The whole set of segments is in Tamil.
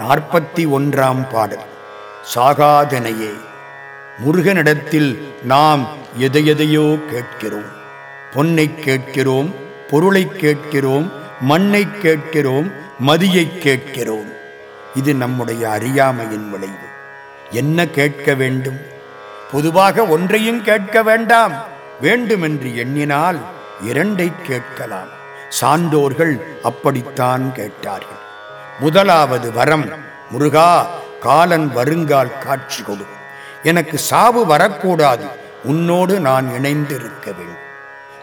நாற்பத்தி ஒன்றாம் பாடல். சாகாதனையே முருகனிடத்தில் நாம் எதையெதையோ கேட்கிறோம். பொன்னை கேட்கிறோம் பொருளை கேட்கிறோம் மண்ணை கேட்கிறோம் மதியை கேட்கிறோம். இது நம்முடைய அறியாமையின் விளைவு. என்ன கேட்க வேண்டும்? பொதுவாக ஒன்றையும் கேட்க வேண்டாம். வேண்டுமென்று எண்ணினால் இரண்டை கேட்கலாம். சான்றோர்கள் அப்படித்தான் கேட்டார்கள். முதலாவது வரம் முருகா காலன் வருங்கால் காட்சி கொடு. எனக்கு சாவு வரக்கூடாது உன்னோடு நான் இணைந்திருக்க வேண்டும்.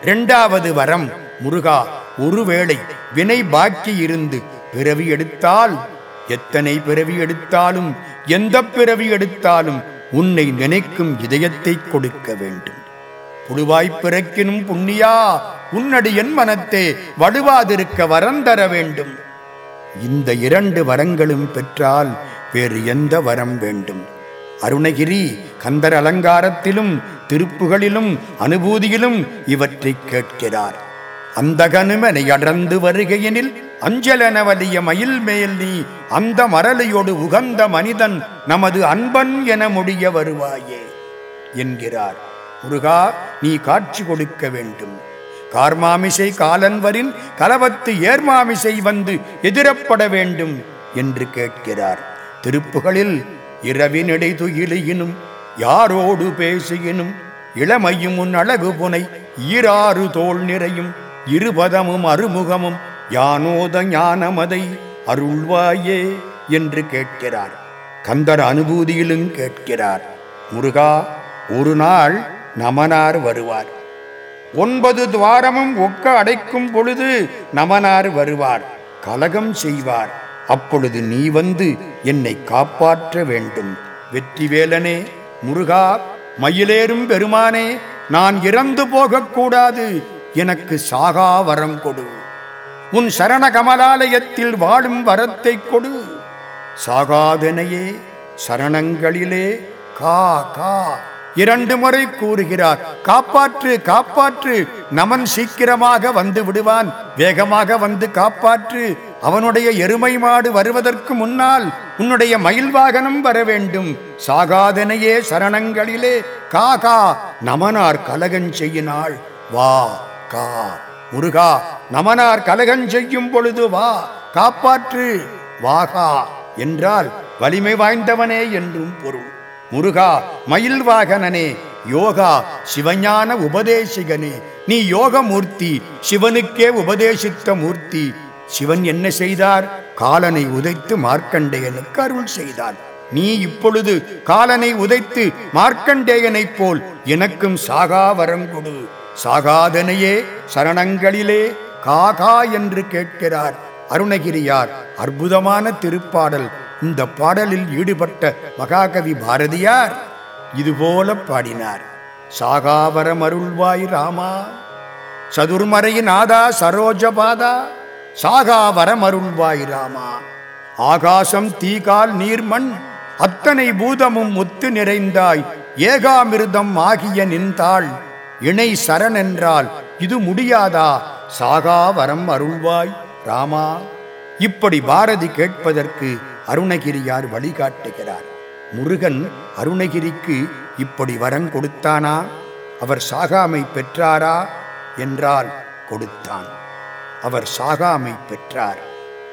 இரண்டாவது வரம் முருகா ஒருவேளை வினை பாக்கி இருந்து பிறவி எடுத்தால் எத்தனை பிறவி எடுத்தாலும் எந்த பிறவி எடுத்தாலும் உன்னை நினைக்கும் இதயத்தை கொடுக்க வேண்டும். புழுவாய்ப் பிறக்கினும் புண்ணியா உன்னடி என் மனத்தே வடுவாதிருக்க வரம் தர வேண்டும். இந்த இரண்டு வரங்களும் பெற்றால் வேறு எந்த வரம் வேண்டும்? அருணகிரி கந்தர் அலங்காரத்திலும் திருப்புகளிலும் அனுபூதியிலும் இவற்றை கேட்கிறார். அந்த கனுமனை அடர்ந்து வருகையெனில் அஞ்சலென வலிய மயில் மேல் நீ அந்த மரலையோடு உகந்த மனிதன் நமது அன்பன் என முடிய வருவாயே என்கிறார். முருகா நீ காட்சி கொடுக்க வேண்டும். கார்மாமிசை காலன்வரின் கலவத்து ஏர்மாமிசை வந்து எதிரப்பட வேண்டும் என்று கேட்கிறார். திருப்புகளில் இரவினிடை துயிலையினும் யாரோடு பேசியினும் இளமையும் உன் அழகு புனை ஈராறு தோல் நிறையும் இருபதமும் அருமுகமும் யானோத ஞானமதை அருள்வாயே என்று கேட்கிறார். கந்தர் அனுபூதியிலும் கேட்கிறார். முருகா ஒரு நாள் நமனார் வருவார். ஒன்பது துவாரமும் ஒக்க அடைக்கும் பொழுது நமனார் வருவார் கலகம் செய்வார். அப்பொழுது நீ வந்து என்னை காப்பாற்ற வேண்டும். வெற்றிவேலனே முருகா மயிலேறும் பெருமானே நான் இறந்து போகக்கூடாது எனக்கு சாகா வரம் கொடு. உன் சரண கமலாலயத்தில் வாழும் வரத்தை கொடு. சாகாதனையே சரணங்களிலே கா கா. இரண்டு முறை கூறுகிறார் காப்பாற்று காப்பாற்று நமன் சீக்கிரமாக வந்து விடுவான் வேகமாக வந்து காப்பாற்று அவனுடைய எருமை மாடு வருவதற்கு முன்னால் உன்னுடைய மயில் வாகனம் வர வேண்டும் சாகாதனையே சரணங்களிலே காகா நமனார் கலகன் செய்யினாள் வா கா முருகா நமனார் கலகன் செய்யும் பொழுது வா காப்பாற்று வாகா என்றால் வலிமை வாய்ந்தவனே என்றும் பொருள். முருகா மயில்வாகனனே யோகா சிவஞான உபதேசிகனே. நீ யோகமூர்த்தி சிவனுக்கே உபதேசித்த மூர்த்தி. சிவன் என்ன செய்தார்? காலனை உதைத்து மார்க்கண்டேயனுக்கு அருள் செய்தார். நீ இப்பொழுது காலனை உதைத்து மார்க்கண்டேயனைப் போல் எனக்கும் சாகா வரங்கொடு சாகாதனையே சரணங்களிலே காகா என்று கேட்கிறார். அருணகிரியார் அற்புதமான திருப்பாடல். இந்த பாடலில் ஈடுபட்ட மகாகவி பாரதியார் இதுபோல பாடினார். சாகாவரம் அருள்வாய் ராமா சதுர்மறையின் ஆதா சரோஜபாதா சாகாவரம் அருள்வாய் ராமா. ஆகாசம் தீகால் நீர்மண் அத்தனை பூதமும் முத்து நிறைந்தாய் ஏகாமிருதம் ஆகிய நின்றாள் இணை சரண் என்றால் இது முடியாதா? சாகா வரம் அருள்வாய் ராமா. இப்படி பாரதி கேட்பதற்கு அருணகிரியார் வழிகாட்டுகிறார். முருகன் அருணகிரிக்கு இப்படி வரம் கொடுத்தானா? அவர் சாகாமை பெற்றாரா? என்றால் கொடுத்தான். அவர் சாகாமை பெற்றார்.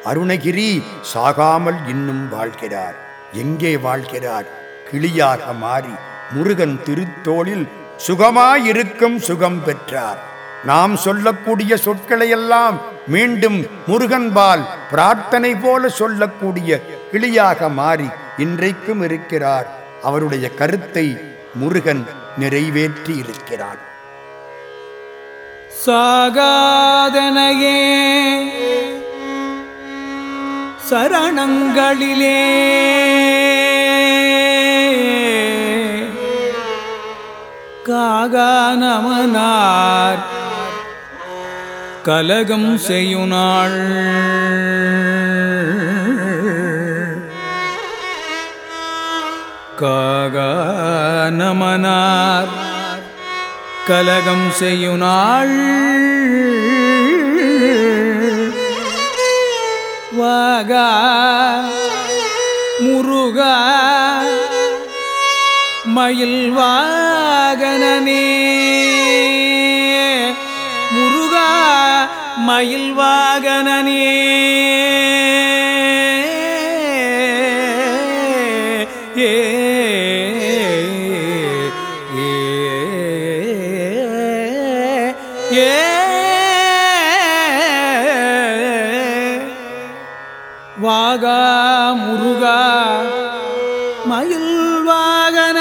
அருணகிரி சாகாமல் இன்னும் வாழ்கிறார். எங்கே வாழ்கிறார்? கிளியாக மாறி முருகன் திருத்தோளில் சுகமாயிருக்கும் சுகம் பெற்றார். நாம் சொல்லக்கூடிய சொற்களையெல்லாம் மீண்டும் முருகன்பால் பிரார்த்தனை போல சொல்லக்கூடிய கிளியாக மாறி இன்றைக்கும் இருக்கிறார். அவருடைய கருத்தை முருகன் நிறைவேற்றி இருக்கிறார் சாகாதனையே சரணங்களிலே காகானமனார் கலகம் செய்யுனாள். காகானமனார் கலகம் செய்யுனாள். வாகா முருகா மயில் வாகனனே மயில் வாகனே ஏ. வாகா முருகா மயில் வாகன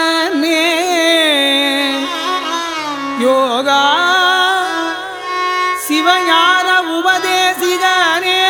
உபதேசிகனே.